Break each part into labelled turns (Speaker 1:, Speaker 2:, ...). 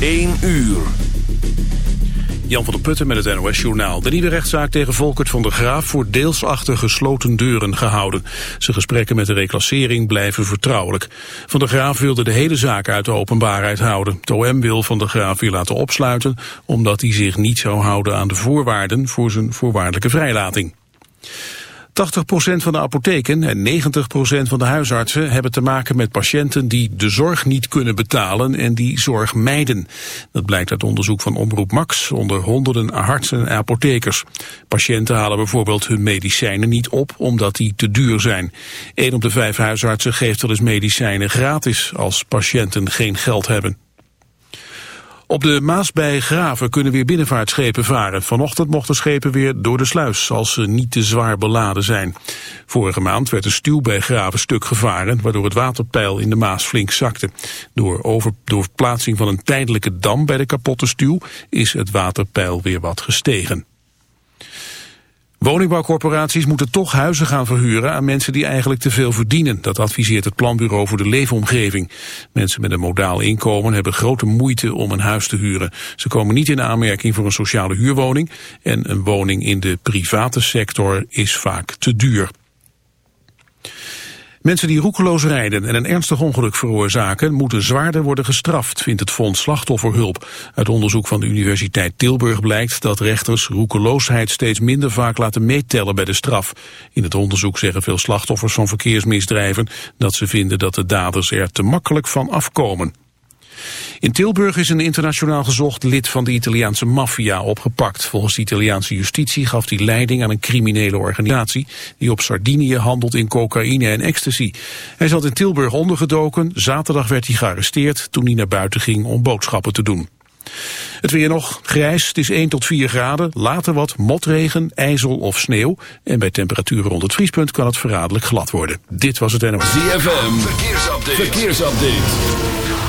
Speaker 1: 1 uur. Jan van der Putten met het NOS-journaal. De nieuwe rechtszaak tegen Volkert van der Graaf wordt deels achter gesloten deuren gehouden. Zijn gesprekken met de reclassering blijven vertrouwelijk. Van der Graaf wilde de hele zaak uit de openbaarheid houden. Het OM wil van der Graaf weer laten opsluiten... omdat hij zich niet zou houden aan de voorwaarden voor zijn voorwaardelijke vrijlating. 80% van de apotheken en 90% van de huisartsen hebben te maken met patiënten die de zorg niet kunnen betalen en die zorg mijden. Dat blijkt uit onderzoek van Omroep Max onder honderden artsen en apothekers. Patiënten halen bijvoorbeeld hun medicijnen niet op omdat die te duur zijn. Een op de vijf huisartsen geeft wel eens medicijnen gratis als patiënten geen geld hebben. Op de Maas bij Graven kunnen weer binnenvaartschepen varen. Vanochtend mochten schepen weer door de sluis als ze niet te zwaar beladen zijn. Vorige maand werd de stuw bij Graven stuk gevaren... waardoor het waterpeil in de Maas flink zakte. Door, over, door plaatsing van een tijdelijke dam bij de kapotte stuw... is het waterpeil weer wat gestegen. Woningbouwcorporaties moeten toch huizen gaan verhuren aan mensen die eigenlijk te veel verdienen. Dat adviseert het Planbureau voor de Leefomgeving. Mensen met een modaal inkomen hebben grote moeite om een huis te huren. Ze komen niet in aanmerking voor een sociale huurwoning en een woning in de private sector is vaak te duur. Mensen die roekeloos rijden en een ernstig ongeluk veroorzaken... moeten zwaarder worden gestraft, vindt het Fonds Slachtofferhulp. Uit onderzoek van de Universiteit Tilburg blijkt dat rechters roekeloosheid steeds minder vaak laten meetellen bij de straf. In het onderzoek zeggen veel slachtoffers van verkeersmisdrijven... dat ze vinden dat de daders er te makkelijk van afkomen. In Tilburg is een internationaal gezocht lid van de Italiaanse maffia opgepakt. Volgens de Italiaanse justitie gaf hij leiding aan een criminele organisatie... die op Sardinië handelt in cocaïne en ecstasy. Hij zat in Tilburg ondergedoken. Zaterdag werd hij gearresteerd toen hij naar buiten ging om boodschappen te doen. Het weer nog grijs, het is 1 tot 4 graden, later wat motregen, ijzel of sneeuw. En bij temperaturen rond het vriespunt kan het verraderlijk glad worden. Dit was het NOS.
Speaker 2: ZFM, verkeersupdate. verkeersupdate.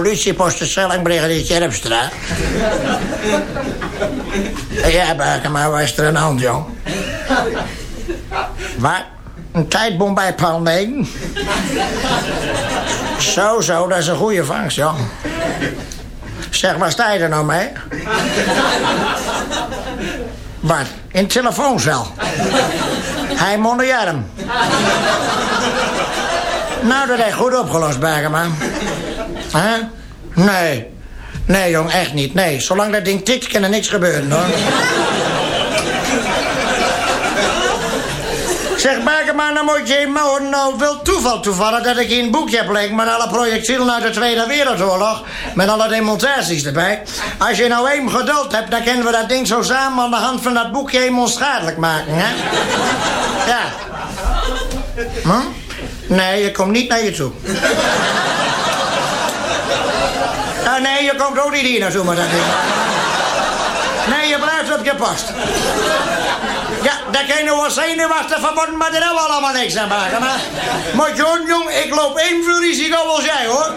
Speaker 3: Politiepost de Sellingbrigadier Jerpstra. ja, Baken, maar waar is er een hand, jong? Wat? Een tijdbom bij Paul 9? zo, zo, dat is een goede vangst, jong. Zeg, waar sta je er nou mee? Wat? In het telefooncel? Hij mondejarm. Nou, dat is goed opgelost, Bergman. Hè? Nee. Nee, jong, echt niet. Nee, zolang dat ding tikt, kan er niks gebeuren, hoor. Zeg, Bergema, nou moet je horen. Nou, wil toeval toevallig dat ik hier een boekje heb liggen... met alle projectielen uit de Tweede Wereldoorlog. Met alle demonstraties erbij. Als je nou even geduld hebt, dan kunnen we dat ding zo samen... aan de hand van dat boekje even onschadelijk maken, hè? Ja. Hm? Nee, je komt niet naar je toe. Nee, je komt ook niet hier naartoe met dat ding. Nee, je blijft op je post. Ja, daar kan je wel zenuwachtig van worden, maar daar hebben we allemaal niks aan maken. Maar, maar jong, ik loop evenveel risico als jij, hoor.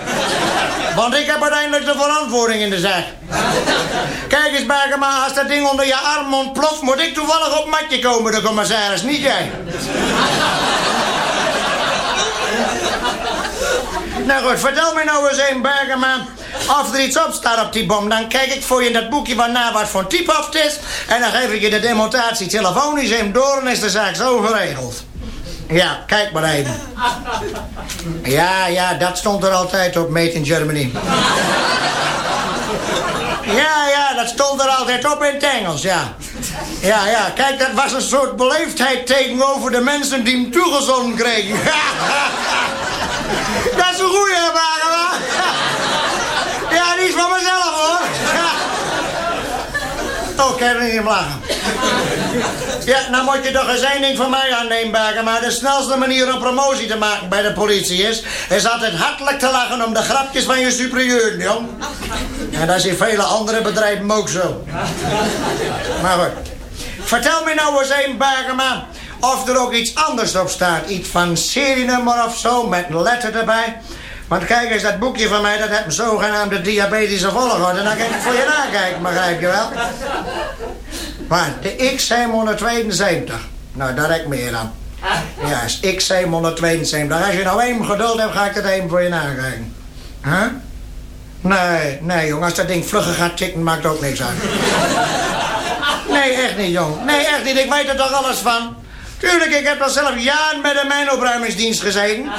Speaker 3: Want ik heb uiteindelijk de verantwoording in de zaak. Kijk eens, Bergema, als dat ding onder je arm ontploft... moet ik toevallig op matje komen, de commissaris, niet jij. Nou goed, vertel me nou eens een, Bergema... of er iets op staat op die bom. Dan kijk ik voor je in dat boekje van na wat voor type is... en dan geef ik je de demonstratie telefonisch even door... en is de zaak zo geregeld. Ja, kijk maar even. Ja, ja, dat stond er altijd op, Made in Germany. Ja, ja, dat stond er altijd op in het Engels, ja. Ja, ja, kijk, dat was een soort beleefdheid tegenover de mensen die hem toegezonden kregen. dat is een goeie, Bagema. Ja, is van mezelf, hoor. Oh, kan je niet lachen. Ja, nou moet je toch eens één ding van mij aannemen, Bagema. De snelste manier om promotie te maken bij de politie is... is altijd hartelijk te lachen om de grapjes van je superieur, jong. En dat is vele andere bedrijven ook zo. Maar goed. Vertel me nou eens één, Bagema... of er ook iets anders op staat. Iets van serienummer of zo, met een letter erbij. Want kijk eens, dat boekje van mij, dat heeft een zogenaamde diabetische volgorde. En dan kan ik voor je nakijken, begrijp je wel? Maar de X772. Nou, daar heb ik meer aan. Ja, is X772. Als je nou één geduld hebt, ga ik het even voor je nakijken. Huh? Nee, nee, jong. Als dat ding vlugger gaat tikken, maakt ook niks uit. Nee, echt niet, jong. Nee, echt niet. Ik weet er toch alles van. Tuurlijk, ik heb al zelf jaren bij de mijnopruimingsdienst gezeten.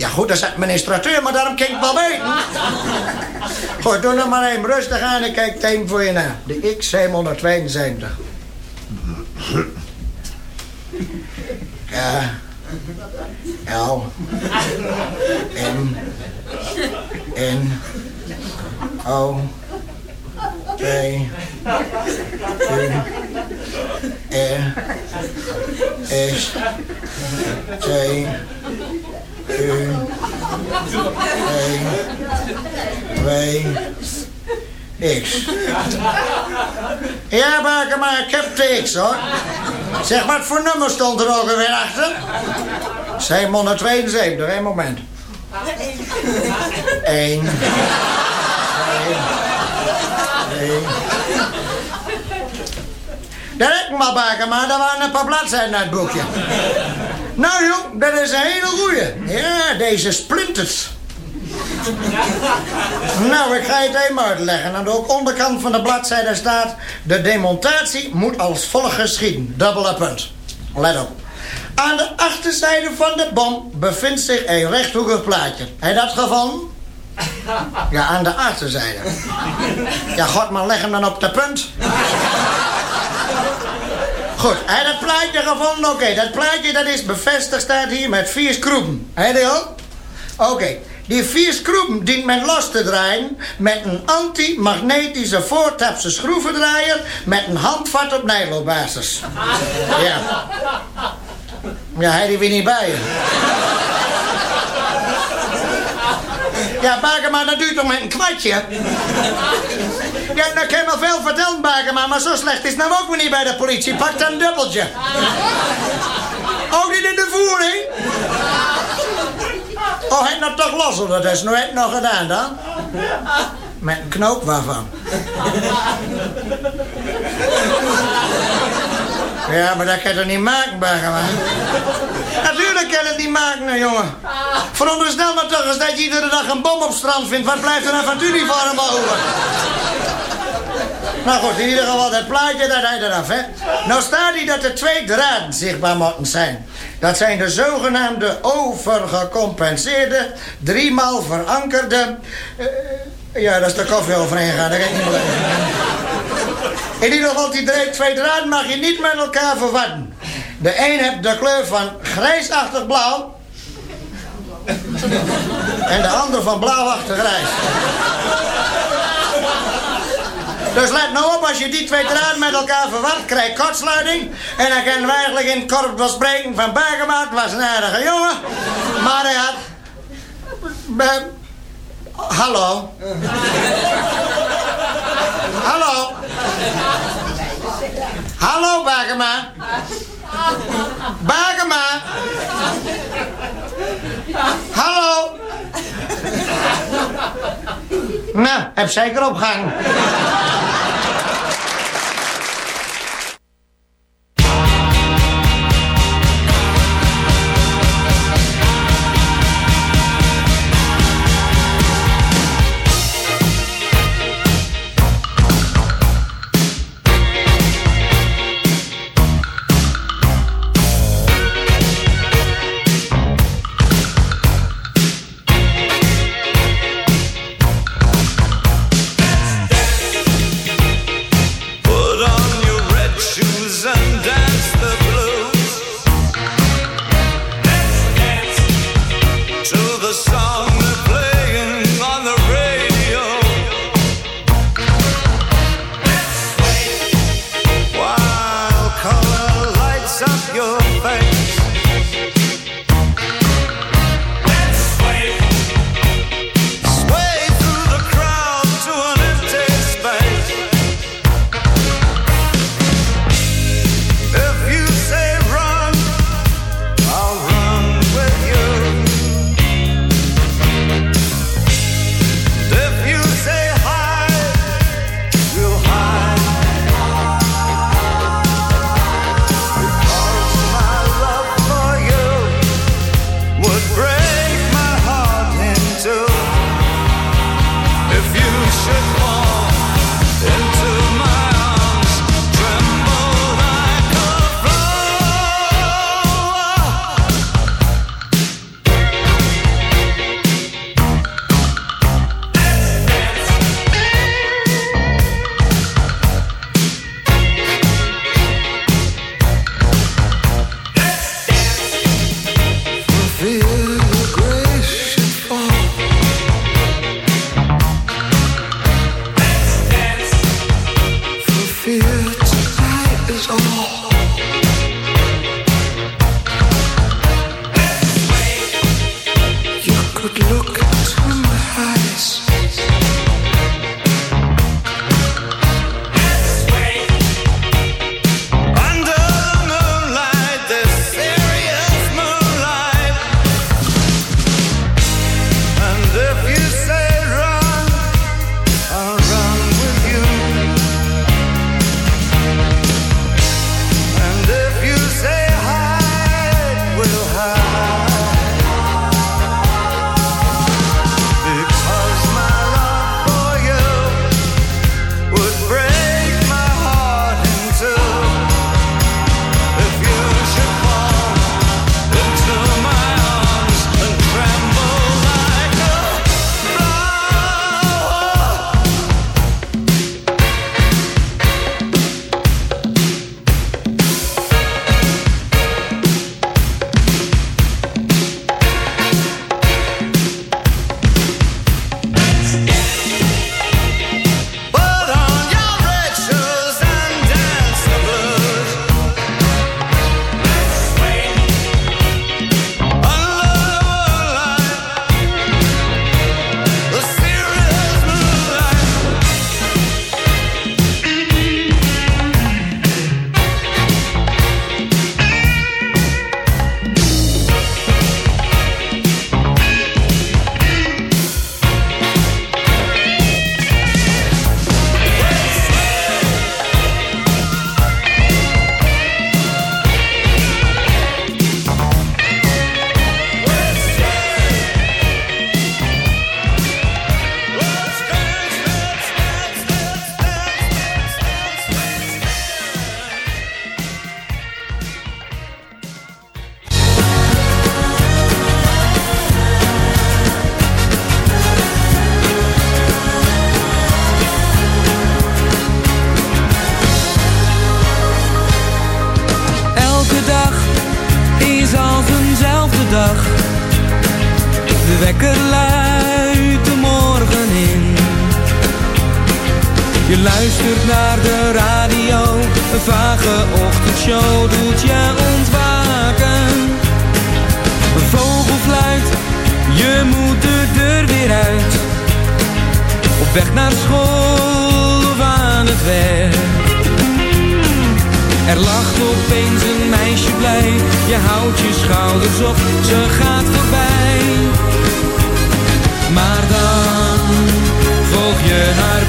Speaker 3: Ja, goed, dat is administrateur, maar daarom kan ik wel weten. Goed, doe nog maar even rustig aan en kijk het voor je na. De X772. Ja. L. M. N. O. P. U. R. S. T. X. Ja, Baker, maar ik heb de X, hoor. Zeg, wat voor nummer stond er ook alweer achter? 772, één moment. 1. 2. 3. Daar heb ik maar, Baker, maar daar waren een paar bladzijden uit het boekje. Nou, jong, dat is een hele goeie. Ja, deze splinters. Nou, ik ga het even uitleggen. Aan de onderkant van de bladzijde staat... de demonstratie moet als volgt geschieden. Dubbele punt. Let op. Aan de achterzijde van de bom bevindt zich een rechthoekig plaatje. Heb je dat gevonden? Ja, aan de achterzijde. Ja, god, maar leg hem dan op de punt. Goed, je dat plaatje gevonden? Oké, dat plaatje dat is bevestigd, staat hier met vier schroeven. Heb je die? Oké, die vier schroeven dient men los te draaien met een anti-magnetische voortapse schroevendraaier met een handvat op nijlobasis. Ja. Ja, hij die weer niet bij. Ja, Bakema, dat duurt toch met een kwartje? Ja, dat kan je veel vertellen, Bakema, maar zo slecht is nou ook weer niet bij de politie. Pak dan een dubbeltje. Ook niet in de voering? Oh, hij nou toch los, dat is nooit nog gedaan dan? Met een knoop waarvan? Ja, maar dat kan je toch niet maken, Bergema? Natuurlijk kan je het niet maken, jongen. Veronderstel maar toch eens dat je iedere dag een bom op strand vindt. Wat blijft er nou van het uniform over? Nou goed, in ieder geval, dat plaatje, dat hij eraf, hè. Nou staat hier dat er twee draden zichtbaar moeten zijn. Dat zijn de zogenaamde overgecompenseerde, driemaal verankerde... eh, ja, dat is de koffie overheen gaan, dat kan ik niet beleven. In ieder geval, die twee draden mag je niet met elkaar verwarren. De een heeft de kleur van grijsachtig blauw. En de ander van blauwachtig grijs. Dus let nou op, als je die twee draden met elkaar verward, krijg je kortsluiting. En dan kunnen we eigenlijk in het korps wel spreken van Bergemaat was een aardige jongen. Maar hij had... Be- Hallo. Hallo. Hallo, Bergema. Bergema. Hallo. Nou, heb zeker opgang.
Speaker 4: De ochtendshow doet je ontwaken. Een vogel fluit, je moet de deur weer uit. Op weg naar school of aan het werk. Er lacht opeens een meisje blij, je houdt je schouders op, ze gaat voorbij. Maar dan volg je haar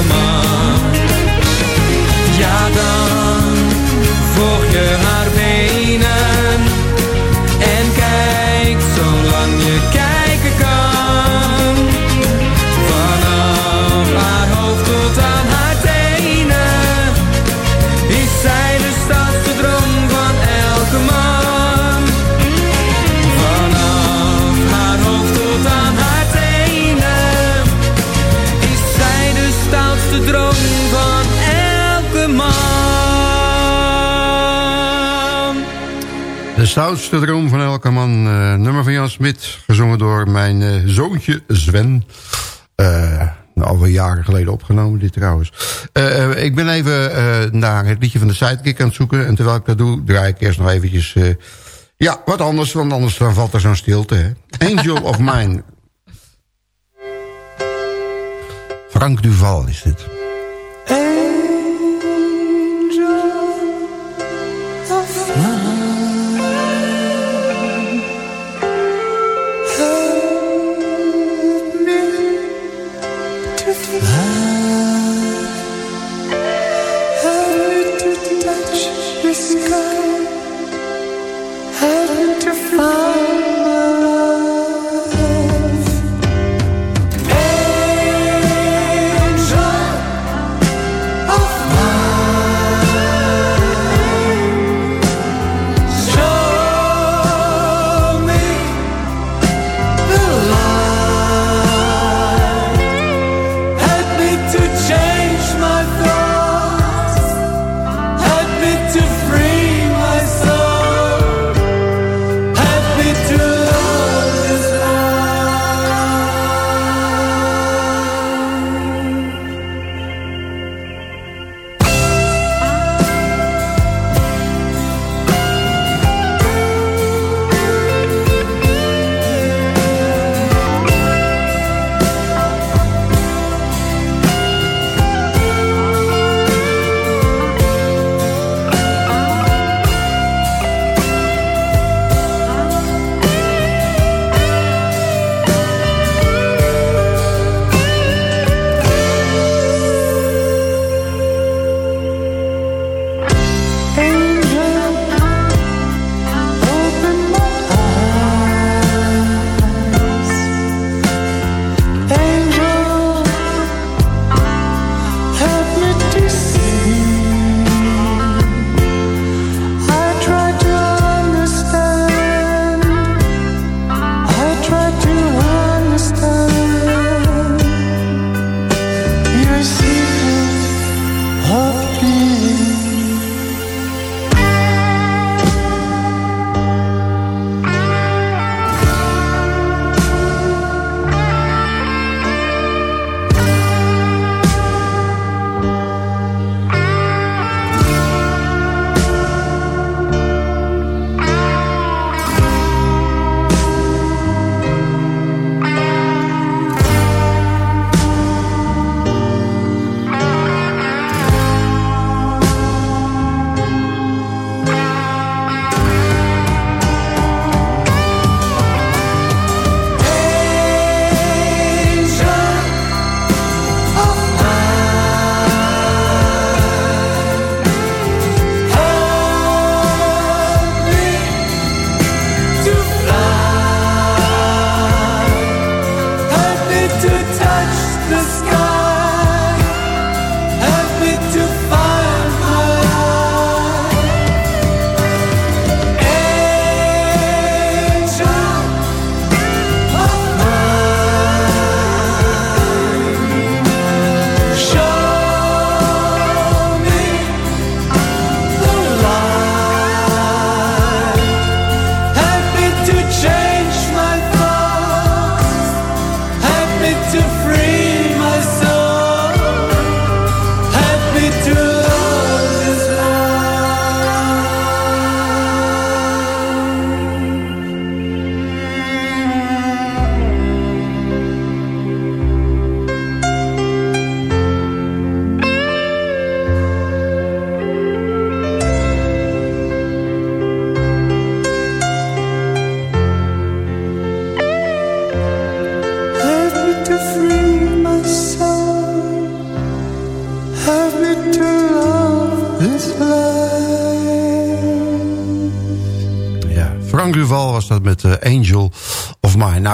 Speaker 4: elke man. De stoutste droom van elke man.
Speaker 5: eh, nummer van Jan Smit. Gezongen door mijn eh, zoontje Sven. Nou, alweer jaren geleden opgenomen, dit trouwens. Ik ben even naar het liedje van de Sidekick aan het zoeken. En terwijl ik dat doe, draai ik eerst nog eventjes... ja, wat anders, want anders dan valt er zo'n stilte. Hè? Angel of Mine. Frank Duval is dit.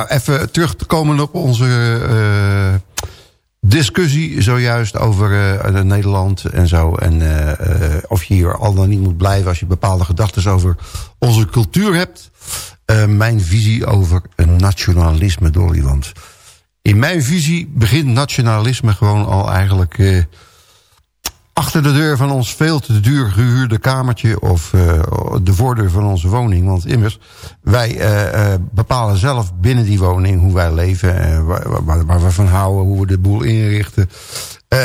Speaker 5: Nou, even terug te komen op onze eh, discussie zojuist over eh, Nederland en zo. En eh, of je hier al dan niet moet blijven als je bepaalde gedachten over onze cultuur hebt. Mijn visie over nationalisme, Dolly. Want in mijn visie begint nationalisme gewoon al eigenlijk... achter de deur van ons veel te duur gehuurde kamertje... of eh, de voordeur van onze woning. Want immers, wij eh, bepalen zelf binnen die woning hoe wij leven... waar, waar, waar we van houden, hoe we de boel inrichten...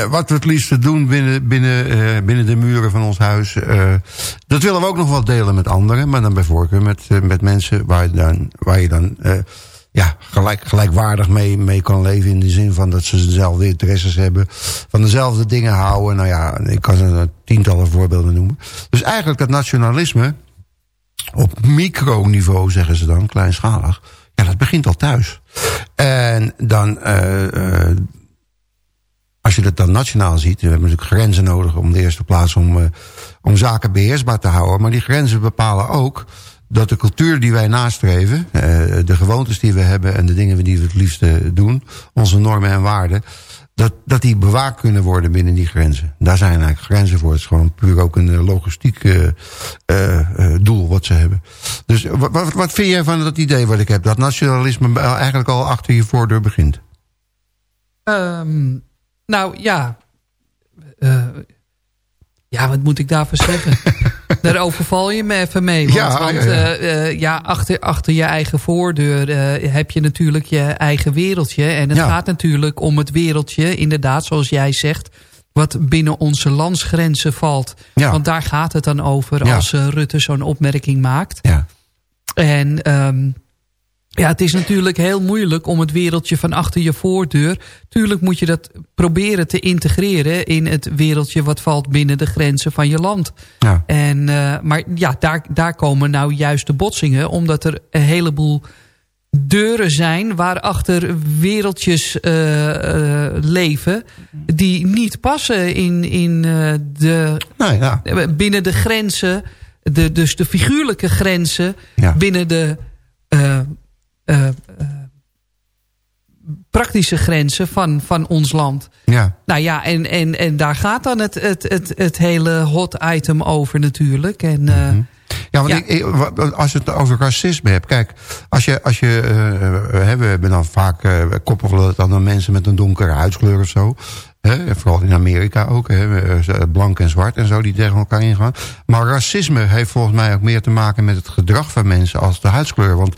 Speaker 5: Wat we het liefste doen binnen, binnen, binnen de muren van ons huis. dat willen we ook nog wel delen met anderen. Maar dan bij voorkeur met, met mensen waar je dan, waar je dan ja, gelijk, gelijkwaardig mee, mee kan leven. In de zin van dat ze dezelfde interesses hebben. Van dezelfde dingen houden. Nou ja, ik kan er tientallen voorbeelden noemen. Dus eigenlijk dat nationalisme op microniveau zeggen ze dan, kleinschalig. Ja, dat begint al thuis. En dan, eh, eh, als je dat dan nationaal ziet... we hebben natuurlijk grenzen nodig om de eerste plaats om, eh, om zaken beheersbaar te houden. Maar die grenzen bepalen ook dat de cultuur die wij nastreven... eh, de gewoontes die we hebben en de dingen die we het liefste doen... onze normen en waarden... Dat, dat die bewaakt kunnen worden binnen die grenzen. Daar zijn eigenlijk grenzen voor. Het is gewoon puur ook een eh, logistiek eh, doel wat ze hebben. Dus wat, wat, vind jij van dat idee wat ik heb? Dat nationalisme eigenlijk al achter je voordeur begint.
Speaker 6: Ehm, nou ja. Ja, wat moet ik daarvoor zeggen? Daar overval je me even mee. Want,
Speaker 5: Ja,
Speaker 6: want
Speaker 5: ja, ja.
Speaker 6: eh, eh, ja, achter, achter je eigen voordeur eh, heb je natuurlijk je eigen wereldje. En het gaat natuurlijk om het wereldje, inderdaad, zoals jij zegt... wat binnen onze landsgrenzen valt.
Speaker 5: Ja.
Speaker 6: Want daar gaat het dan over als Rutte zo'n opmerking maakt.
Speaker 5: Ja.
Speaker 6: En ehm, ja, het is natuurlijk heel moeilijk om het wereldje van achter je voordeur... Tuurlijk moet je dat proberen te integreren in het wereldje... wat valt binnen de grenzen van je land.
Speaker 5: Ja.
Speaker 6: En, eh, maar ja, daar, daar komen nou juist de botsingen... omdat er een heleboel deuren zijn waarachter wereldjes eh, eh, leven... die niet passen in, in de,
Speaker 5: Nou ja.
Speaker 6: binnen de grenzen... De, dus de figuurlijke grenzen
Speaker 5: Ja.
Speaker 6: binnen de eh, eh, praktische grenzen van, van ons land.
Speaker 5: Ja.
Speaker 6: Nou ja, en, en, en daar gaat dan het, het, het, het hele hot item over natuurlijk. En, eh,
Speaker 5: Ja, want
Speaker 6: Ja.
Speaker 5: Ik, als je het over racisme hebt. Kijk, als je, als je hè, we hebben dan vaak, koppelen het dan aan mensen met een donkere huidskleur of zo. Hè, vooral in Amerika ook, hè, eh, blank en zwart en zo, die tegen elkaar ingaan. Maar racisme heeft volgens mij ook meer te maken met het gedrag van mensen als de huidskleur. Want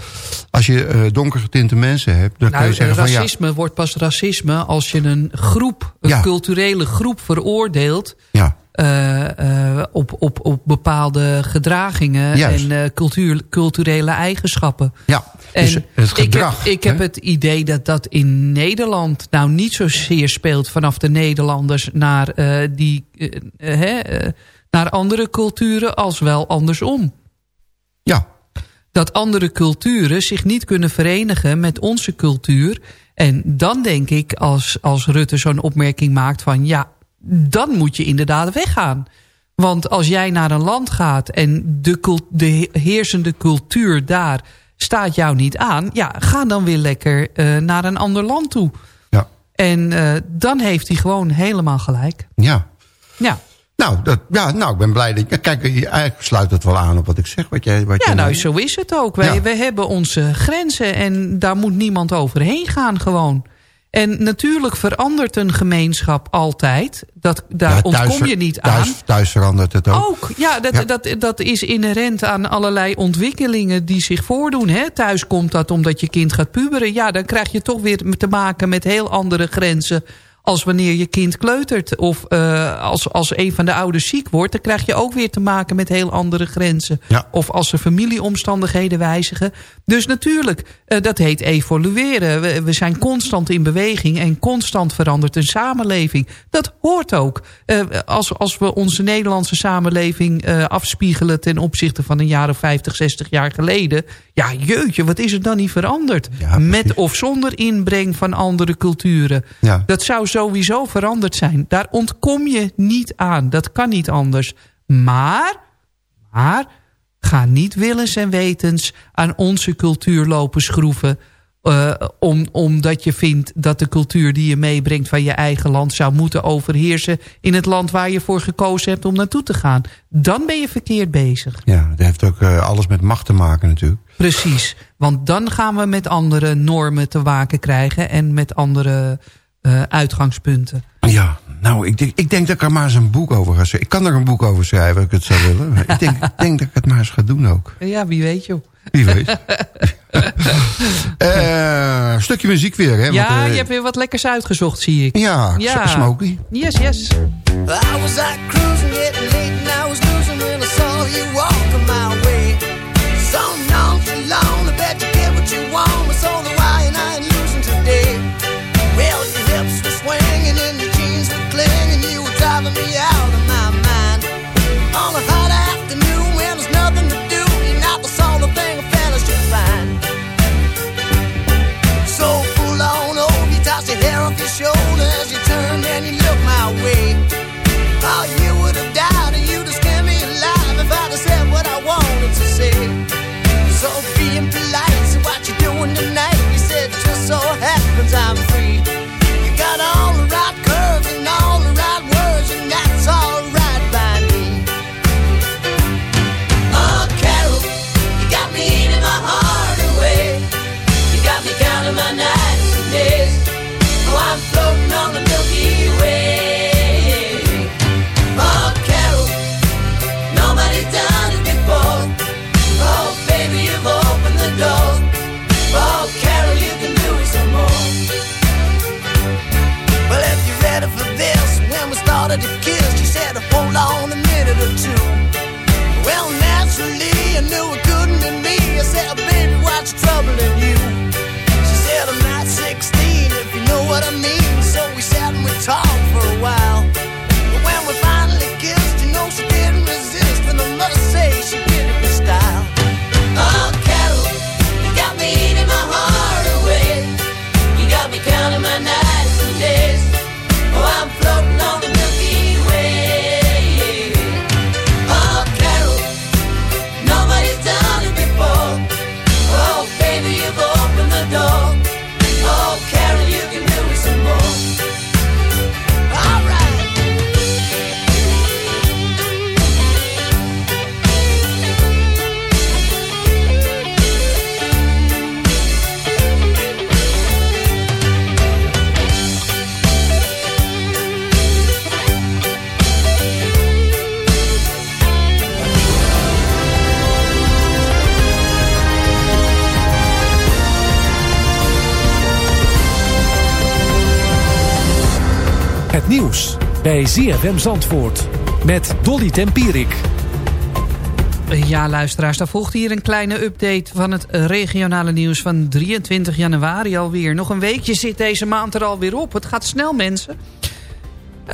Speaker 5: als je eh, donker getinte mensen hebt, dan kun
Speaker 6: nou,
Speaker 5: je zeggen van ja...
Speaker 6: racisme wordt pas racisme als je een groep, een
Speaker 5: Ja.
Speaker 6: culturele groep veroordeelt...
Speaker 5: Ja,
Speaker 6: eh, eh, op, op, op bepaalde gedragingen
Speaker 5: Juist.
Speaker 6: en eh, cultuur, culturele eigenschappen.
Speaker 5: ja.
Speaker 6: En
Speaker 5: dus het gedrag.
Speaker 6: Ik heb, ik heb
Speaker 5: hè?
Speaker 6: het idee dat dat in Nederland nou niet zozeer speelt vanaf de Nederlanders naar, die, hè, naar andere culturen als wel andersom.
Speaker 5: Ja,
Speaker 6: Dat andere culturen zich niet kunnen verenigen met onze cultuur. En dan denk ik, als, als Rutte zo'n opmerking maakt van... ja, dan moet je inderdaad weggaan. Want als jij naar een land gaat en de, cult- de heersende cultuur daar staat jou niet aan... ja, ga dan weer lekker eh, naar een ander land toe.
Speaker 5: ja,
Speaker 6: En eh, dan heeft hij gewoon helemaal gelijk.
Speaker 5: ja.
Speaker 6: Ja,
Speaker 5: Nou, dat, ja, nou, ik ben blij dat... ja, Kijk, je- eigenlijk sluit het wel aan op wat ik zeg. Wat jij, wat
Speaker 6: ja
Speaker 5: jij
Speaker 6: nou zo is het ook. Wij,
Speaker 5: Ja.
Speaker 6: wij hebben onze grenzen en daar moet niemand overheen gaan gewoon. En natuurlijk verandert een gemeenschap altijd. Dat, daar
Speaker 5: Ja, thuis
Speaker 6: ontkom je niet
Speaker 5: thuis,
Speaker 6: aan.
Speaker 5: Thuis verandert het ook.
Speaker 6: Ook, ja, dat,
Speaker 5: Ja.
Speaker 6: Dat, dat is inherent aan allerlei ontwikkelingen die zich voordoen. Hè? Thuis komt dat omdat je kind gaat puberen. Ja, dan krijg je toch weer te maken met heel andere grenzen... als wanneer je kind kleutert. Of eh, als, als een van de ouders ziek wordt... dan krijg je ook weer te maken met heel andere grenzen.
Speaker 5: Ja.
Speaker 6: Of als er familieomstandigheden wijzigen. Dus natuurlijk, eh, dat heet evolueren. We, we zijn constant in beweging en constant verandert een samenleving. Dat hoort ook. Eh, als, als we onze Nederlandse samenleving afspiegelen... ten opzichte van een jaar of 50, 60 jaar geleden... ja, jeutje, wat is er dan niet veranderd?
Speaker 5: Ja.
Speaker 6: Met of zonder inbreng van andere culturen.
Speaker 5: Ja.
Speaker 6: Dat zou sowieso veranderd zijn. Daar ontkom je niet aan. Dat kan niet anders. Maar, maar Ga niet willens en wetens aan onze cultuur lopen schroeven... Uh, om, omdat je vindt dat de cultuur die je meebrengt van je eigen land... zou moeten overheersen in het land waar je voor gekozen hebt om naartoe te gaan. Dan ben je verkeerd bezig.
Speaker 5: Ja, dat heeft ook uh, alles met macht te maken natuurlijk.
Speaker 6: Precies, want dan gaan we met andere normen te waken krijgen... en met andere uh, uitgangspunten.
Speaker 5: Ja, nou, ik denk, ik denk dat ik er maar eens een boek over ga schrijven. Ik kan er een boek over schrijven als ik het zou willen. ik, denk, ik denk dat ik het maar eens ga doen ook.
Speaker 6: Ja, wie weet joh.
Speaker 5: Wie weet. uh, stukje muziek weer, hè?
Speaker 6: Ja, want, uh, je hebt weer wat lekkers uitgezocht, zie ik.
Speaker 5: Ja, ja. Smokey.
Speaker 6: Yes, yes.
Speaker 7: I was out cruising, getting late, and I was losing when I saw you walking my shoulder as you turned and you looked my way. Oh, you
Speaker 8: Nieuws bij ZFM Zandvoort met Dolly Tempierik.
Speaker 6: Ja, luisteraars, daar volgt hier een kleine update van het regionale nieuws van 23 januari alweer. Nog een weekje zit deze maand er alweer op. Het gaat snel, mensen.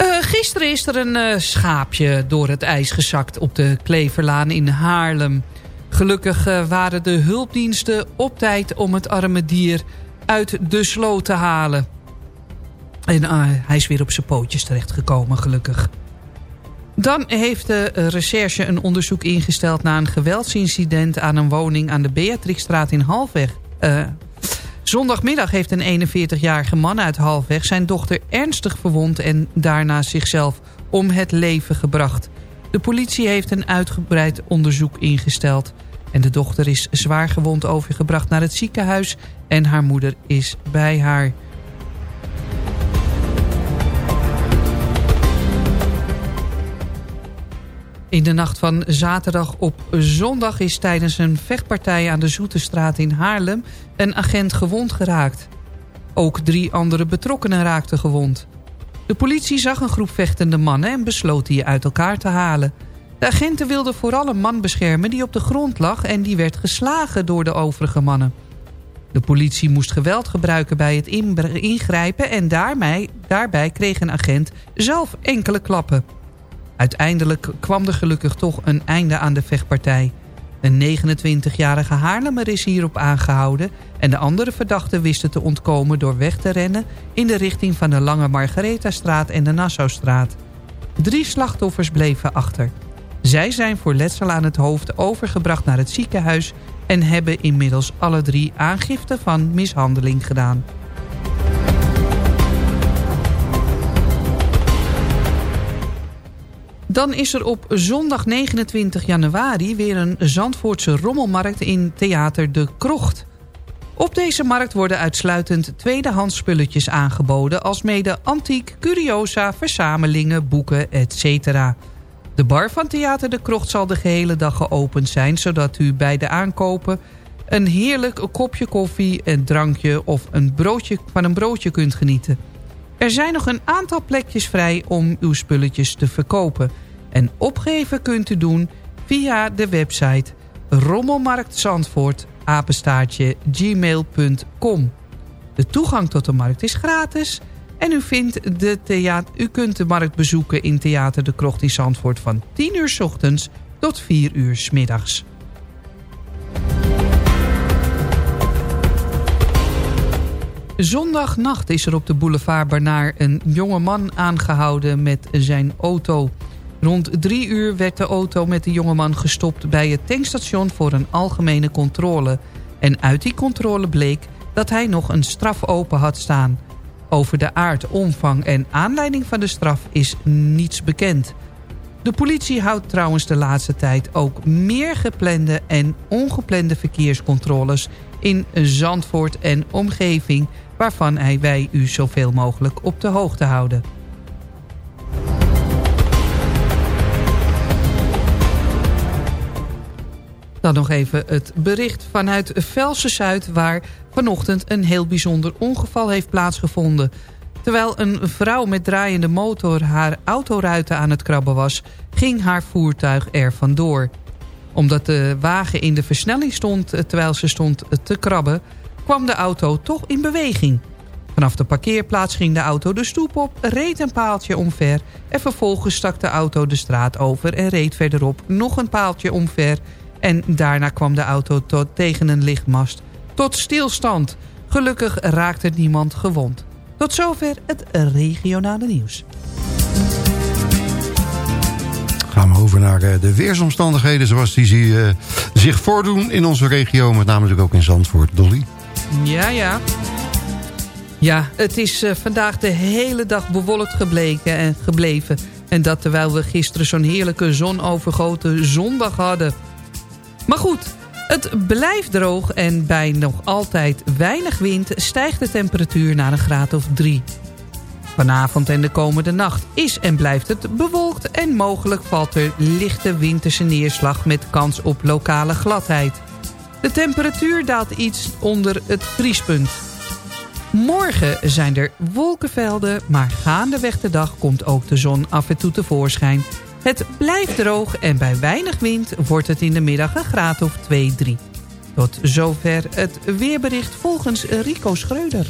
Speaker 6: Uh, gisteren is er een uh, schaapje door het ijs gezakt op de Kleverlaan in Haarlem. Gelukkig uh, waren de hulpdiensten op tijd om het arme dier uit de sloot te halen. En hij is weer op zijn pootjes terechtgekomen, gelukkig. Dan heeft de recherche een onderzoek ingesteld... naar een geweldsincident aan een woning aan de Beatrixstraat in Halfweg. Uh, zondagmiddag heeft een 41-jarige man uit Halfweg... zijn dochter ernstig verwond en daarna zichzelf om het leven gebracht. De politie heeft een uitgebreid onderzoek ingesteld. En de dochter is zwaar gewond overgebracht naar het ziekenhuis... en haar moeder is bij haar... In de nacht van zaterdag op zondag is tijdens een vechtpartij aan de Zoetestraat in Haarlem een agent gewond geraakt. Ook drie andere betrokkenen raakten gewond. De politie zag een groep vechtende mannen en besloot die uit elkaar te halen. De agenten wilden vooral een man beschermen die op de grond lag en die werd geslagen door de overige mannen. De politie moest geweld gebruiken bij het ingrijpen en daarmee, daarbij kreeg een agent zelf enkele klappen. Uiteindelijk kwam er gelukkig toch een einde aan de vechtpartij. Een 29-jarige Haarlemmer is hierop aangehouden... en de andere verdachten wisten te ontkomen door weg te rennen... in de richting van de Lange Margarethastraat en de Nassaustraat. Drie slachtoffers bleven achter. Zij zijn voor letsel aan het hoofd overgebracht naar het ziekenhuis... en hebben inmiddels alle drie aangifte van mishandeling gedaan. Dan is er op zondag 29 januari weer een Zandvoortse rommelmarkt in Theater De Krocht. Op deze markt worden uitsluitend tweedehands spulletjes aangeboden... als mede antiek, curiosa, verzamelingen, boeken, etc. De bar van Theater De Krocht zal de gehele dag geopend zijn... zodat u bij de aankopen een heerlijk kopje koffie, een drankje... of een broodje, van een broodje kunt genieten. Er zijn nog een aantal plekjes vrij om uw spulletjes te verkopen. En opgeven kunt u doen via de website rommelmarktzandvoort gmail.com. De toegang tot de markt is gratis en u, vindt de theater, u kunt de markt bezoeken in Theater de Krocht in Zandvoort van 10 uur s ochtends tot 4 uur s middags. Zondagnacht is er op de boulevard Barnaar een jonge man aangehouden met zijn auto. Rond drie uur werd de auto met de jongeman gestopt bij het tankstation voor een algemene controle. En uit die controle bleek dat hij nog een straf open had staan. Over de aard, omvang en aanleiding van de straf is niets bekend. De politie houdt trouwens de laatste tijd ook meer geplande en ongeplande verkeerscontroles in Zandvoort en omgeving waarvan wij u zoveel mogelijk op de hoogte houden. Dan nog even het bericht vanuit Velse Zuid... waar vanochtend een heel bijzonder ongeval heeft plaatsgevonden. Terwijl een vrouw met draaiende motor haar autoruiten aan het krabben was... ging haar voertuig er vandoor. Omdat de wagen in de versnelling stond terwijl ze stond te krabben... kwam de auto toch in beweging. Vanaf de parkeerplaats ging de auto de stoep op, reed een paaltje omver... en vervolgens stak de auto de straat over en reed verderop nog een paaltje omver... En daarna kwam de auto tot, tegen een lichtmast. Tot stilstand. Gelukkig raakte niemand gewond. Tot zover het regionale nieuws.
Speaker 5: Gaan we over naar eh, de weersomstandigheden zoals die uh, zich voordoen in onze regio. Met name natuurlijk ook in Zandvoort. Dolly?
Speaker 6: Ja, ja. Ja, het is uh, vandaag de hele dag bewolkt gebleken en gebleven. En dat terwijl we gisteren zo'n heerlijke zonovergoten zondag hadden. Maar goed, het blijft droog en bij nog altijd weinig wind... stijgt de temperatuur naar een graad of drie. Vanavond en de komende nacht is en blijft het bewolkt... en mogelijk valt er lichte winterse neerslag met kans op lokale gladheid. De temperatuur daalt iets onder het vriespunt. Morgen zijn er wolkenvelden, maar gaandeweg de dag komt ook de zon af en toe tevoorschijn... Het blijft droog en bij weinig wind wordt het in de middag een graad of 2, 3. Tot zover het weerbericht volgens Rico Schreuder.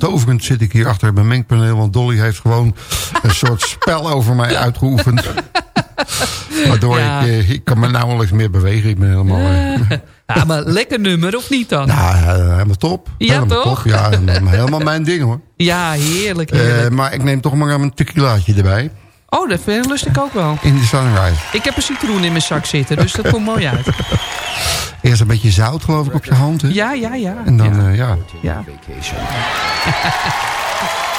Speaker 5: Betoverend zit ik hier achter mijn mengpaneel. Want Dolly heeft gewoon een soort spel over mij uitgeoefend. Waardoor
Speaker 6: Ja.
Speaker 5: ik, eh, ik kan me nauwelijks meer bewegen. Ik ben helemaal... eh,
Speaker 6: Ja, maar lekker nummer, of niet dan?
Speaker 5: nou, eh, helemaal top.
Speaker 6: Ja,
Speaker 5: helemaal
Speaker 6: toch?
Speaker 5: Top. Ja, helemaal, mijn ding hoor.
Speaker 6: Ja, heerlijk, heerlijk.
Speaker 5: maar ik neem toch maar een tequilaatje erbij.
Speaker 6: Oh, dat vind- lust ik ook wel.
Speaker 5: In de sunrise.
Speaker 6: Ik heb een citroen in mijn zak zitten, dus dat komt mooi uit.
Speaker 5: Eerst een beetje zout geloof ik op je hand. Hè?
Speaker 6: Ja, ja, ja.
Speaker 5: En dan, eh, ja.
Speaker 6: ja.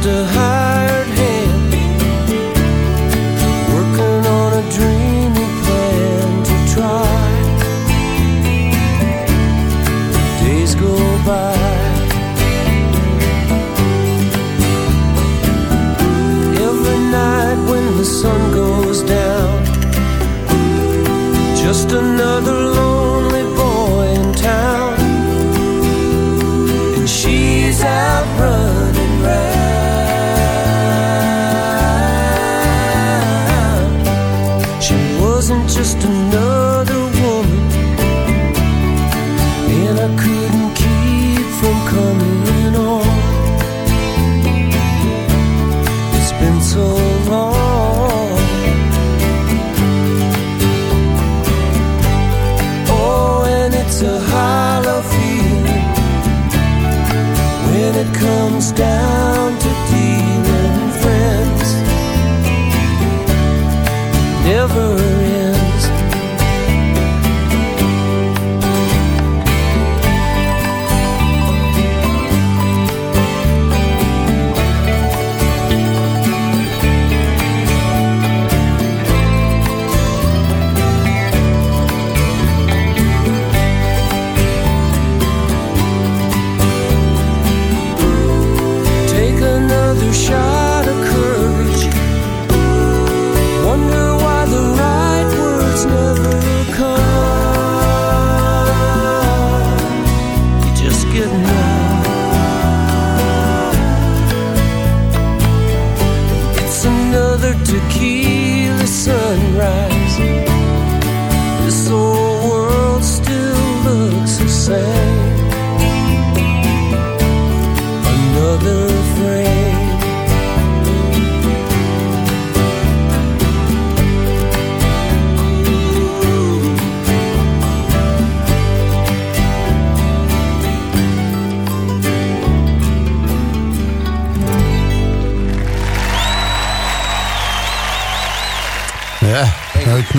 Speaker 9: was just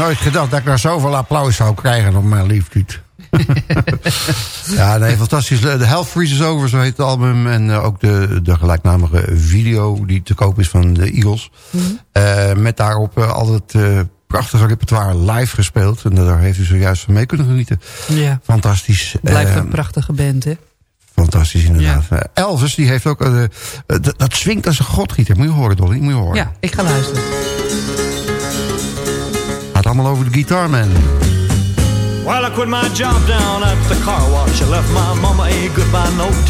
Speaker 5: nooit, nooit gedacht dat ik daar zoveel applaus zou krijgen op mijn liefde. ja, nee, fantastisch. De Health Freezes Over, zo heet het album. En eh, ook de, de gelijknamige video die te koop is van de Eagles. Eh, met daarop eh, altijd eh, prachtige repertoire live gespeeld. En daar heeft u zojuist van mee kunnen genieten.
Speaker 6: Ja.
Speaker 5: Fantastisch.
Speaker 6: Blijft
Speaker 5: Eh,
Speaker 6: een prachtige band, hè?
Speaker 5: Fantastisch inderdaad. Elvis die heeft ook... dat- dat swingt als een godgieter. Moet je horen, Dolly. Moet je horen.
Speaker 6: Ja, ik ga luisteren.
Speaker 5: Allemaal over de Guitar Man.
Speaker 10: Well, I quit my job down at the car wash. I left my mama a goodbye note.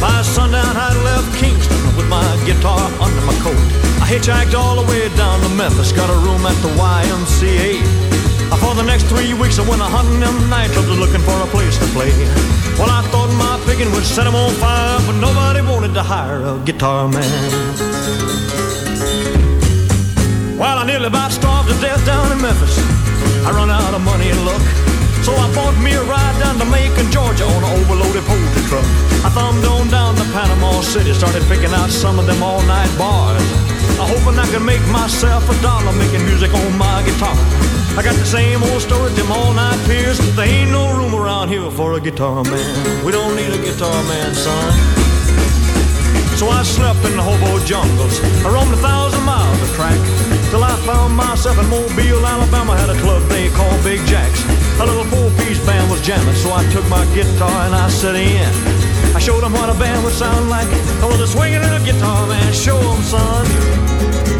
Speaker 10: By sundown, I left Kingston with my guitar under my coat. I hitchhiked all the way down to Memphis, got a room at the YMCA. For the next three weeks, I went a hunting them nightclubs looking for a place to play. Well, I thought my picking would set 'em on fire, but nobody wanted to hire a guitar man. Well, I nearly about starved to death down in Memphis. I run out of money and luck. So I bought me a ride down to Macon, Georgia on an overloaded poultry truck. I thumbed on down to Panama City, started picking out some of them all-night bars. I hoping I could make myself a dollar making music on my guitar. I got the same old story, them all-night peers. There ain't no room around here for a guitar man. We don't need a guitar man, son. So I slept in the hobo jungles. I roamed a thousand miles of track. Found myself in Mobile, Alabama. Had a club they called Big Jack's. A little four-piece band was jamming, so I took my guitar and I set in. I showed them what a band would sound like. I was a swinging little guitar man. Show them, son.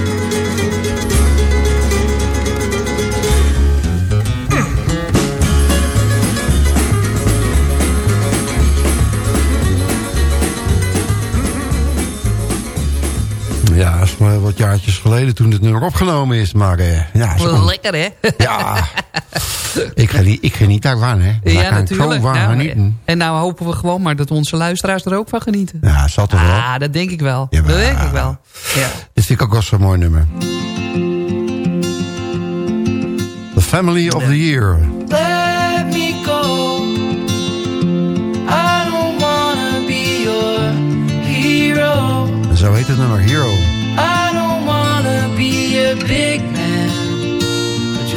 Speaker 5: Wat jaartjes geleden toen het nummer opgenomen is. Maar eh, ja, zo-
Speaker 6: lekker, hè?
Speaker 5: ja ik, geniet, ik geniet daarvan, hè. Daar
Speaker 6: Ja, natuurlijk.
Speaker 5: van
Speaker 6: Nou,
Speaker 5: genieten.
Speaker 6: en nou hopen we gewoon maar dat onze luisteraars er ook van genieten.
Speaker 5: Ja, zat toch wel.
Speaker 6: Ah, dat denk ik wel. Dat denk ik wel. Ja.
Speaker 5: Dit vind ik ook wel zo'n mooi nummer. The Family of the Year.
Speaker 9: Let me go. I don't wanna be your hero.
Speaker 5: En zo heet het nummer, Hero.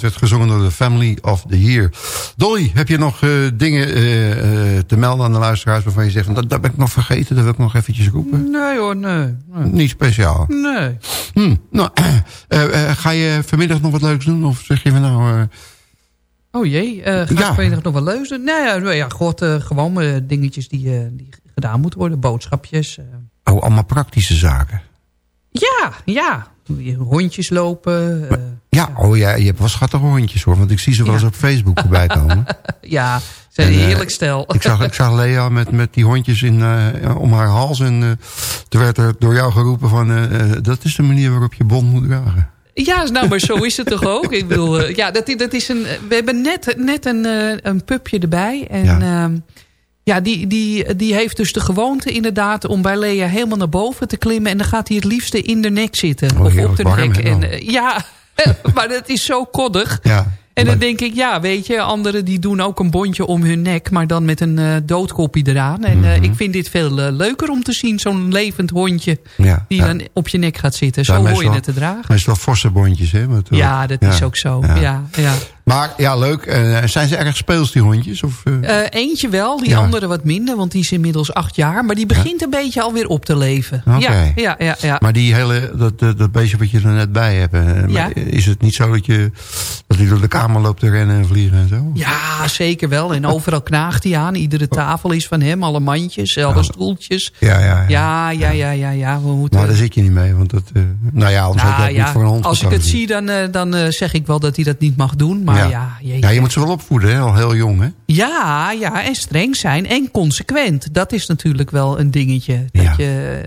Speaker 5: Het werd gezongen door de Family of the Year. Dolly, heb je nog eh, dingen eh, eh, te melden aan de luisteraars... waarvan je zegt, dat, dat ben ik nog vergeten, dat wil ik nog eventjes roepen?
Speaker 6: Nee hoor, nee. nee.
Speaker 5: Niet speciaal.
Speaker 6: Nee.
Speaker 5: Hm, nou, ga je vanmiddag nog wat leuks doen? Of zeg je van nou...
Speaker 6: Oh jee, gaat ja. verenigd nog wel leuzen? Nou ja, nou ja god, gewoon dingetjes die, die gedaan moeten worden. Boodschapjes.
Speaker 5: Oh, allemaal praktische zaken?
Speaker 6: Ja, ja. Hondjes lopen.
Speaker 5: Ja, oh ja, je hebt wel schattige hondjes hoor. Want ik zie ze wel eens op Facebook voorbij komen.
Speaker 6: ja, ze zijn een heerlijk stel.
Speaker 5: ik, zag, ik zag Lea met, met die hondjes in, om haar hals. En toen werd er door jou geroepen van... dat is de manier waarop je bond moet dragen.
Speaker 6: Ja, nou, maar zo is het toch ook? Ik bedoel, uh, ja, dat, dat is een, we hebben net, net een, uh, een pupje erbij. En ja, uh, ja die, die, die heeft dus de gewoonte inderdaad om bij Lea helemaal naar boven te klimmen. En dan gaat hij het liefste in de nek zitten.
Speaker 5: Oh,
Speaker 6: of op de nek. En, eh, ja, maar dat is zo koddig.
Speaker 5: Ja.
Speaker 6: En dan denk ik, ja, weet je, anderen die doen ook een bondje om hun nek... maar dan met een uh, doodkoppie eraan. En uh, ik vind dit veel uh, leuker om te zien, zo'n levend hondje...
Speaker 5: Ja,
Speaker 6: die
Speaker 5: ja.
Speaker 6: dan op je nek gaat zitten. Zo hoor je het te dragen.
Speaker 5: Meestal forse bondjes, hè?
Speaker 6: Ja, dat is ook zo. Ja. Ja,
Speaker 5: Maar ja, leuk. zijn ze erg speels, die hondjes? Of,
Speaker 6: eentje wel, die andere wat minder, want die is inmiddels acht jaar. Maar die begint een beetje alweer op te leven.
Speaker 5: Okay.
Speaker 6: Ja, ja, ja, ja.
Speaker 5: Maar die hele, dat, dat, dat beestje wat je er net bij hebt... is het niet zo dat, je, dat hij door de kamer loopt te rennen en vliegen en zo?
Speaker 6: Ja, zeker wel. En overal knaagt hij aan. Iedere tafel is van hem. Alle mandjes, alle stoeltjes.
Speaker 5: Ja, ja,
Speaker 6: Ja, ja, ja, ja. ja. We moeten...
Speaker 5: Maar daar zit je niet mee, want dat... Nou ja, anders
Speaker 6: Nou,
Speaker 5: dat
Speaker 6: ja,
Speaker 5: niet voor een hond
Speaker 6: als ik het zie, dan, dan zeg ik wel dat hij dat niet mag doen. Maar ja, ja,
Speaker 5: ja, je moet ze wel opvoeden, hè? al heel jong. Hè?
Speaker 6: ja, ja, en streng zijn en consequent. Dat is natuurlijk wel een dingetje. Dat
Speaker 5: Ja.
Speaker 6: je,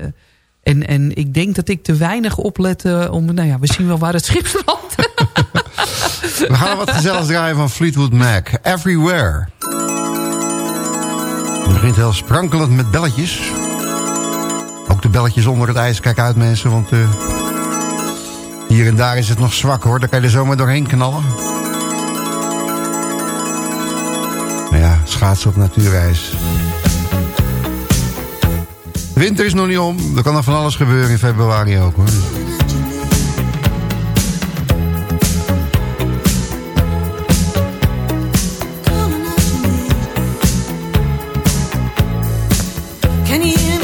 Speaker 6: en, en ik denk dat ik te weinig oplet uh, om... Nou ja, we zien wel waar het schip strandt.
Speaker 5: We gaan wat gezelligs draaien van Fleetwood Mac. Everywhere. Het begint heel sprankelend met belletjes. Ook de belletjes onder het ijs. Kijk uit mensen, want uh, hier en daar is het nog zwak hoor. Daar kan je er zomaar doorheen knallen. Schaatsen op natuurijs. Winter is nog niet om. Er kan er van alles gebeuren in februari ook hoor.
Speaker 11: Can you hear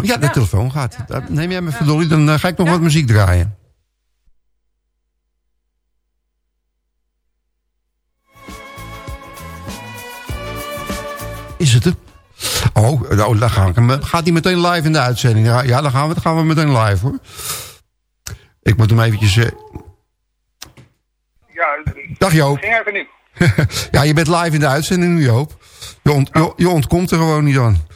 Speaker 5: telefoon? Ja, de
Speaker 6: Ja.
Speaker 5: telefoon gaat. Uh, Neem jij me even Dolly, dan eh, ga ik nog wat muziek draaien. Is het er? Oh, nou, dan gaan we, hem- gaat hij meteen live in de uitzending? Ja, dan gaan we, dan gaan we meteen live hoor. Ik moet hem eventjes... eh,
Speaker 12: Ja,
Speaker 5: Dag Joop.
Speaker 12: ging even nu.
Speaker 5: ja, je bent live in de uitzending nu Joop. Je, ont- je, je ontkomt er gewoon niet aan.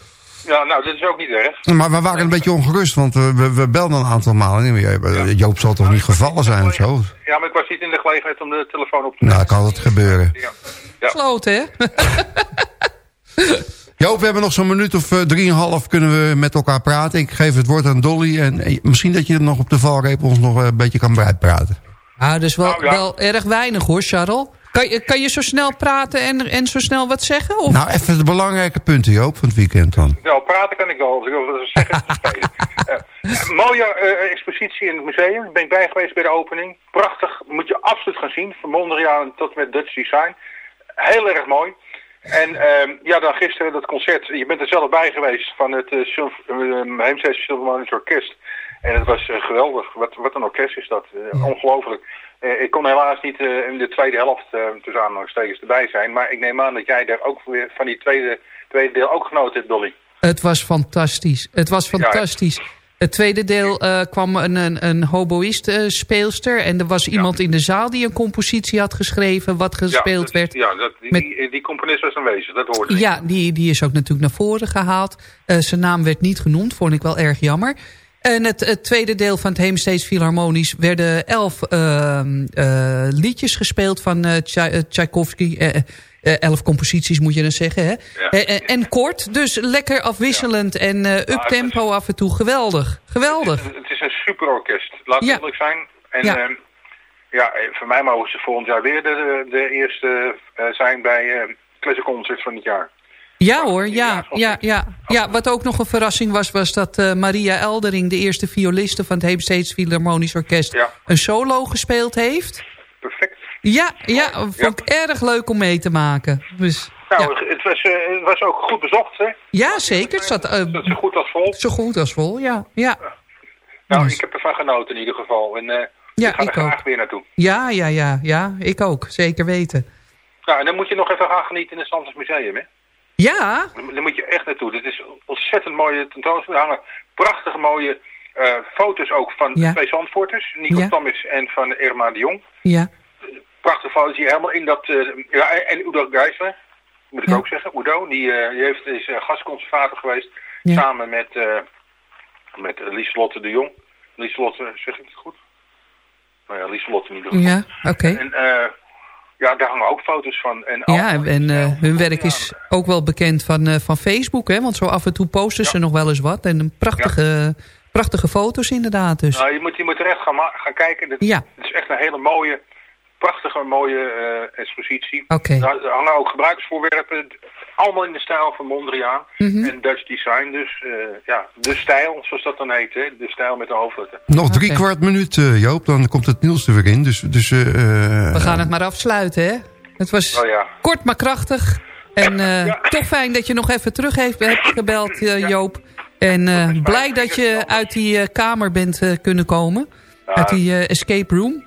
Speaker 12: Ja, nou, dat is ook niet erg.
Speaker 5: Maar we waren een beetje ongerust, want eh, we, we belden een aantal malen. niet meer. Joop zal toch niet gevallen zijn of zo?
Speaker 12: Ja, maar ik was niet in de gelegenheid om de telefoon op te
Speaker 5: Nou, kan het gebeuren.
Speaker 6: Sloot, hè?
Speaker 5: Joop, we hebben nog zo'n minuut of eh, drieënhalf kunnen we met elkaar praten. Ik geef het woord aan Dolly. En eh, misschien dat je nog op de valreep ons nog eh, een beetje kan bijpraten.
Speaker 6: Ah, dat is wel, wel erg weinig hoor, Charles. Kan je, kan je zo snel praten en, en zo snel wat zeggen? Of?
Speaker 5: Nou, even de belangrijke punten, Joop, van het weekend dan.
Speaker 12: Nou, praten kan ik wel. als Ik wil zeggen. Eh, mooie eh, expositie in het museum. Ben ik bij geweest bij de opening. Prachtig. Moet je absoluut gaan zien. Van Mondriaan tot met Dutch Design. Heel erg mooi. En ehm, ja, dan gisteren dat concert. Je bent er zelf bij geweest van het uh, Heemstede Orkest. En het was geweldig. Wat, wat een orkest is dat. Ongelooflijk. Eh, ik kon helaas niet eh, in de tweede helft uh, tussen aanhalingstekens erbij zijn. Maar ik neem aan dat jij daar ook weer van die tweede, tweede deel ook genoten hebt, Dolly.
Speaker 6: Het was fantastisch. Het was fantastisch. Het tweede deel uh, kwam een, een, een hoboïst uh, speelster. En er was iemand in de zaal die een compositie had geschreven. Wat gespeeld
Speaker 12: ja, dat,
Speaker 6: werd.
Speaker 12: Ja, dat, die,
Speaker 6: met,
Speaker 12: die, die, componist was aanwezig. Dat hoorde ik.
Speaker 6: Ja, die, die is ook natuurlijk naar voren gehaald. Uh, zijn naam werd niet genoemd. Vond ik wel erg jammer. En het, het, tweede deel van het Heemsteeds Philharmonisch... werden elf liedjes gespeeld van Tchaikovsky... elf composities moet je dan zeggen, hè?
Speaker 12: Ja.
Speaker 6: En, en kort, dus lekker afwisselend en uh, up-tempo af en toe. Geweldig, geweldig.
Speaker 12: Het is, het is een super orkest, laat
Speaker 6: Ja.
Speaker 12: eerlijk zijn. En
Speaker 6: Ja.
Speaker 12: ja voor mij mogen ze volgend jaar weer de, de eerste eh, zijn bij uh, Concert van het jaar.
Speaker 6: Ja hoor, ja, ja, ja. ja. Wat ook nog een verrassing was, was dat uh, Maria Eldering... de eerste violiste van het Heemsteeds Philharmonisch Orkest...
Speaker 12: Ja.
Speaker 6: een solo gespeeld heeft.
Speaker 12: Perfect.
Speaker 6: Ja, ja, vond ik erg leuk om mee te maken. Dus,
Speaker 12: Nou,
Speaker 6: ja.
Speaker 12: het, was, uh, het was ook goed bezocht, hè?
Speaker 6: ja, zeker. Het zat, uh,
Speaker 12: Dat zo goed als vol.
Speaker 6: zo goed als vol, ja. Ja,
Speaker 12: Nou,
Speaker 6: Dus-
Speaker 12: ik heb ervan genoten in ieder geval. En
Speaker 6: Ja,
Speaker 12: ik ga er
Speaker 6: ik
Speaker 12: graag
Speaker 6: ook.
Speaker 12: weer naartoe.
Speaker 6: ja, ja, ja, ja, ik ook. Zeker weten.
Speaker 12: Nou, en dan moet je nog even gaan genieten in het Sanders Museum, hè?
Speaker 6: Ja,
Speaker 12: Daar moet je echt naartoe. Dit is een ontzettend mooie tentoonstelling. Hangen prachtige mooie eh, foto's ook van
Speaker 6: Ja.
Speaker 12: twee Zandvoorters. Nico
Speaker 6: Ja.
Speaker 12: Thomas en van Irma de Jong.
Speaker 6: ja,
Speaker 12: Prachtige foto's die helemaal in dat... eh, ja, en Udo Geisler, moet ik
Speaker 6: Ja.
Speaker 12: ook zeggen. Udo, die, eh, die heeft, is gastconservator geweest. Samen met, met Lieslotte de Jong. Lieslotte, zeg ik het goed? Nou ja, Lieslotte in ieder geval.
Speaker 6: ja, oké.
Speaker 12: En ja, daar hangen ook foto's van. En
Speaker 6: Ja, en eh, hun werk is ook wel bekend van, eh, van Facebook, hè? Want zo af en toe posten ze nog wel eens wat. En een prachtige, prachtige foto's inderdaad dus.
Speaker 12: Nou, je moet, je moet er echt gaan, gaan kijken.
Speaker 6: Ja.
Speaker 12: Het is echt een hele mooie, prachtige, mooie eh, expositie.
Speaker 6: Oké.
Speaker 12: Daar er hangen ook gebruiksvoorwerpen, allemaal in de stijl van Mondriaan
Speaker 6: Mhm.
Speaker 12: en Dutch Design. Dus eh, ja, de stijl, zoals dat dan heet, hè? de stijl met de hoofdletter.
Speaker 5: Nog drie kwart minuut, eh, Joop, dan komt het nieuws er weer in. Dus, dus, eh,
Speaker 6: We gaan het maar afsluiten, hè? Het was
Speaker 12: Oh ja.
Speaker 6: kort maar krachtig. En eh, toch fijn dat je nog even terug heeft, hebt gebeld, Joop. En eh, blij dat je uit die eh, kamer bent kunnen komen. Uit die eh, escape room.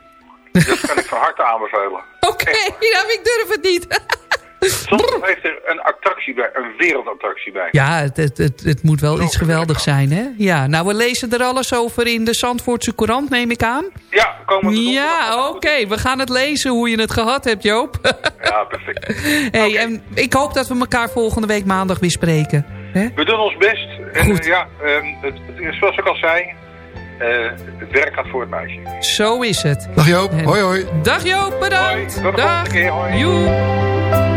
Speaker 12: Dat kan ik van harte aanbevelen.
Speaker 6: Oké, nou, ik durf het niet.
Speaker 12: Soms heeft er een attractie bij, een wereldattractie bij.
Speaker 6: Ja, het, het, het, het moet wel iets geweldigs zijn, hè? Ja, nou, we lezen er alles over in de Zandvoortse Courant, neem ik aan.
Speaker 12: Ja, komen we
Speaker 6: Ja, oké, we gaan het lezen hoe je het gehad hebt, Joop.
Speaker 12: Ja, perfect.
Speaker 6: hey, en ik hoop dat we elkaar volgende week maandag weer spreken. Hè?
Speaker 12: We doen ons best. En eh, ja, ehm, zoals ik al zei, eh, het werk gaat voor het meisje.
Speaker 6: Zo is het.
Speaker 5: Dag Joop, hoi hoi.
Speaker 6: Dag Joop, bedankt.
Speaker 12: Tot de
Speaker 6: Dag.
Speaker 12: volgende keer, hoi.
Speaker 6: Joep.